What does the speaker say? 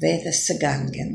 ואת הסג"נגים. כן?